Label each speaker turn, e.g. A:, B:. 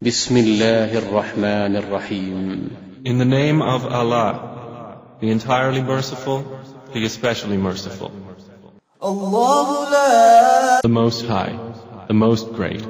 A: بسم الله الرحمن
B: In the name of Allah, the entirely merciful, the especially merciful,
C: Allah,
B: the most high, the most great.